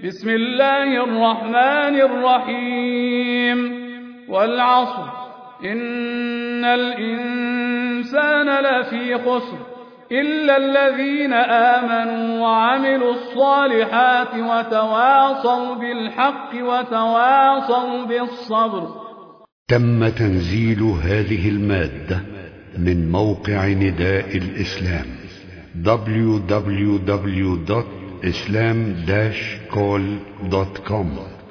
بسم الله الرحمن الرحيم. والعصر. إن الإنسان لفي خسر. إلا الذين آمنوا وعملوا الصالحات وتواصوا بالحق وتواصوا بالصبر. تم تنزيل هذه المادة من موقع نداء الإسلام. www.islam-call.com